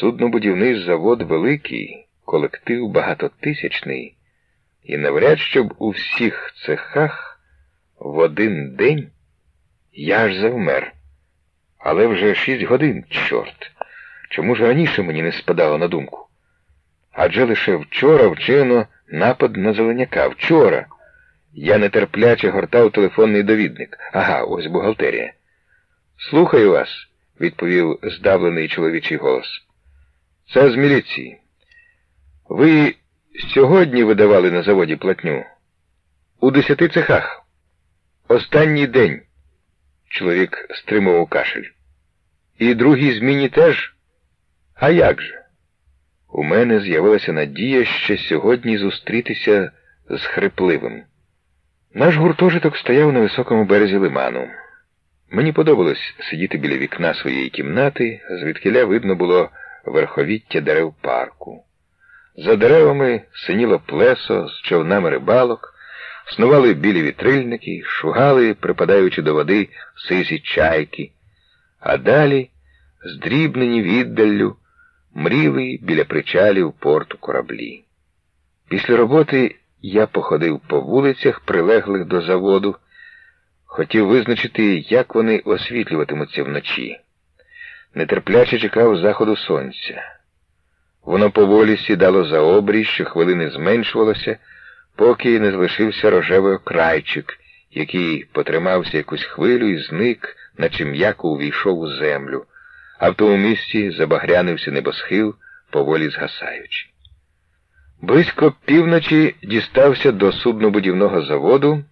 Суднобудівний завод великий, колектив багатотисячний, і навряд щоб у всіх цехах в один день я ж завмер. Але вже шість годин, чорт. Чому ж раніше мені не спадало на думку? Адже лише вчора вчинено напад на зеленяка. Вчора. Я нетерпляче гортав телефонний довідник. Ага, ось бухгалтерія. Слухаю вас, відповів здавлений чоловічий голос. Це з міліції. Ви сьогодні видавали на заводі платню? У десяти цехах. Останній день. Чоловік стримував кашель. І другій зміні теж? А як же? У мене з'явилася надія ще сьогодні зустрітися з хрипливим. Наш гуртожиток стояв на високому березі лиману. Мені подобалось сидіти біля вікна своєї кімнати, звідкиля видно було верховіття дерев парку. За деревами синіло плесо з човнами рибалок, снували білі вітрильники, шугали, припадаючи до води сизі чайки, а далі, здрібнені віддаллю, мріли біля причалів порту кораблі. Після роботи я походив по вулицях, прилеглих до заводу, хотів визначити, як вони освітлюватимуться вночі. Нетерпляче чекав заходу сонця. Воно поволі сідало за обрій, що хвилини зменшувалося, поки не залишився рожевий окрайчик, який потримався якусь хвилю і зник, наче м'яко увійшов у землю, а в тому місці забагрянився небосхил, поволі згасаючи. Близько півночі дістався до суднобудівного заводу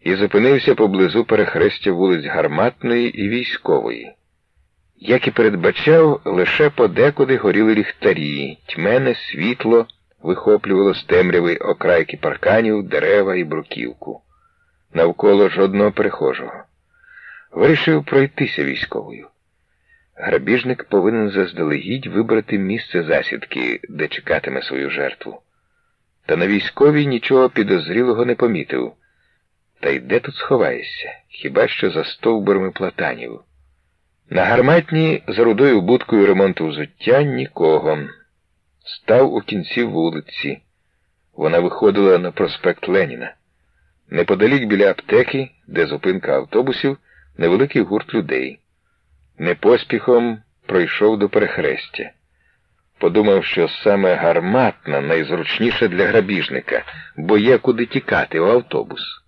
і зупинився поблизу перехрестя вулиць Гарматної і військової. Як і передбачав, лише подекуди горіли ліхтарі, тьмене світло вихоплювало з темряви окрайки парканів, дерева і бруківку. Навколо жодного перехожого. Вирішив пройтися військовою. Грабіжник повинен заздалегідь вибрати місце засідки, де чекатиме свою жертву. Та на військовій нічого підозрілого не помітив. Та й де тут сховаєшся, хіба що за стовбурами платанів. На гарматні за рудою будкою ремонту взуття нікого. Став у кінці вулиці. Вона виходила на проспект Леніна. Неподалік біля аптеки, де зупинка автобусів, невеликий гурт людей. Непоспіхом пройшов до перехрестя. Подумав, що саме гарматна найзручніша для грабіжника, бо є куди тікати в автобус.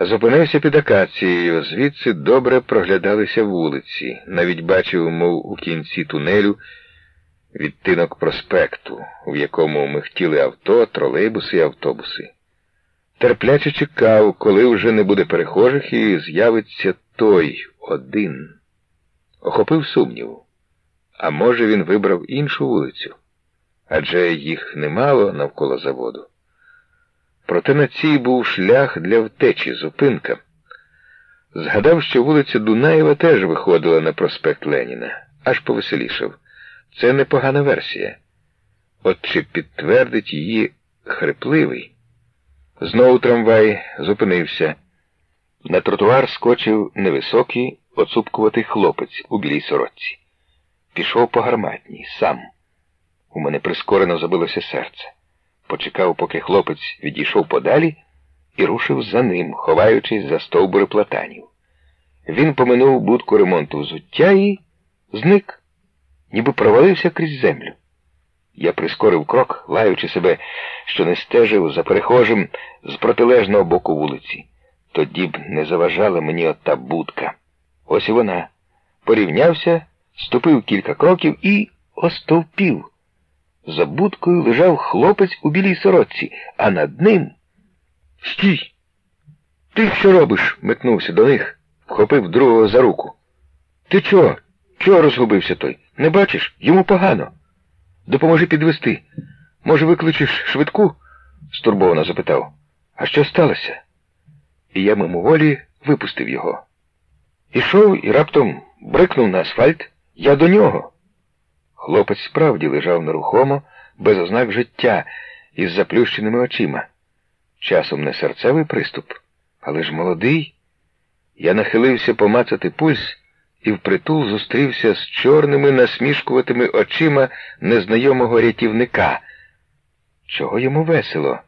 Зупинився під акацією, звідси добре проглядалися вулиці, навіть бачив, мов у кінці тунелю, відтинок проспекту, в якому михтіли авто, тролейбуси і автобуси. Терпляче чекав, коли вже не буде перехожих і з'явиться той один. Охопив сумнів. А може, він вибрав іншу вулицю? Адже їх немало навколо заводу. Проте на цій був шлях для втечі, зупинка. Згадав, що вулиця Дунаєва теж виходила на проспект Леніна, аж повеселішав. Це непогана версія. От чи підтвердить її хрипливий? Знову трамвай зупинився. На тротуар скочив невисокий, оцупкуватий хлопець у білій сорочці. Пішов по гарматній, сам. У мене прискорено забилося серце. Почекав, поки хлопець відійшов подалі, і рушив за ним, ховаючись за стовбури платанів. Він поминув будку ремонту взуття і зник, ніби провалився крізь землю. Я прискорив крок, лаючи себе, що не стежив за перехожим з протилежного боку вулиці. Тоді б не заважала мені ота будка. Ось і вона. Порівнявся, ступив кілька кроків і остовпів. За будкою лежав хлопець у білій сорочці, а над ним. Стій! Ти що робиш? метнувся до них, вхопив другого за руку. Ти чого? Чого розгубився той? Не бачиш? Йому погано. Допоможи підвести. Може, викличеш швидку? стурбовано запитав. А що сталося? І я мимоволі випустив його. Ішов і раптом брикнув на асфальт. Я до нього. Хлопець справді лежав нерухомо, без ознак життя, із заплющеними очима. Часом не серцевий приступ, але ж молодий. Я нахилився помацати пульс і впритул зустрівся з чорними насмішкуватими очима незнайомого рятівника. Чого йому весело?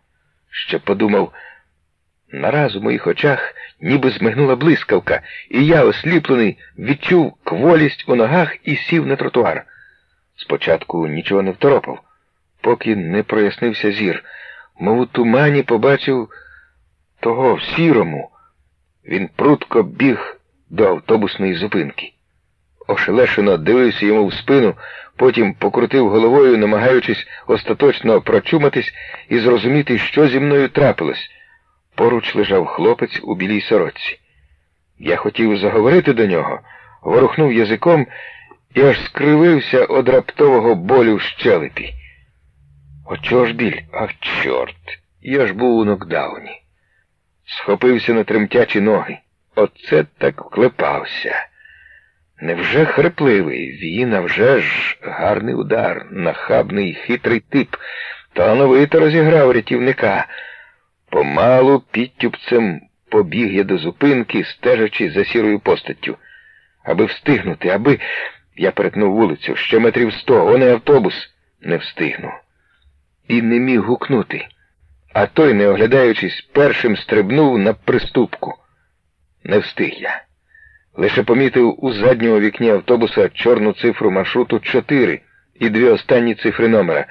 Ще подумав, нараз у моїх очах ніби змигнула блискавка, і я, осліплений, відчув кволість у ногах і сів на тротуар. Спочатку нічого не второпав, поки не прояснився зір, мов у тумані побачив того в сірому. Він прутко біг до автобусної зупинки. Ошелешено дивився йому в спину, потім покрутив головою, намагаючись остаточно прочуматись і зрозуміти, що зі мною трапилось. Поруч лежав хлопець у білій сорочці. Я хотів заговорити до нього, ворухнув язиком і аж скривився од раптового болю в щелепі. О чого ж біль? Ах, чорт! Я ж був у нокдауні. Схопився на тремтячі ноги. Оце так вклепався. Невже хрипливий? Він, вже ж гарний удар, нахабний, хитрий тип, талановито розіграв рятівника. Помалу підтюпцем побіг я до зупинки, стежачи за сірою постаттю. Аби встигнути, аби. Я перетнув вулицю, ще метрів сто, он автобус не встигну. І не міг гукнути. А той, не оглядаючись, першим стрибнув на приступку. Не встиг я. Лише помітив у задньому вікні автобуса чорну цифру маршруту 4 і дві останні цифри номера